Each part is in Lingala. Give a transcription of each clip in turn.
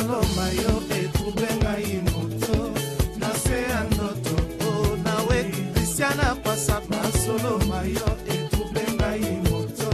koloma yo etrube ngai moto na se ya ndoto o nawe kristiana pasa basoloma yo etrube ngai moto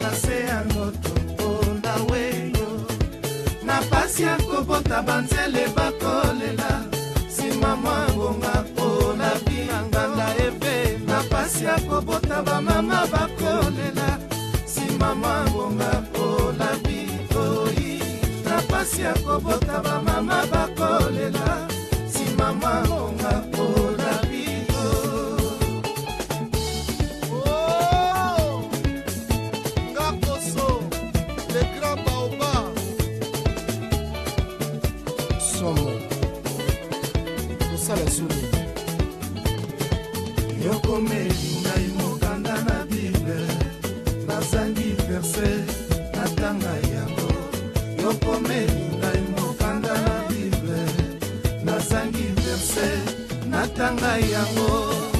na se ya ndoto o nawe yo na pasi ya kobota banzele bakolela nsima mwa ngonga o na binganda ebe na pasi ya kobota bamama bakolela nsima mwa ngonga o na mpasi ya kobota bamama bakolela nsima mwa monga pola oh, somo kosala zulu yokomeli natanga yango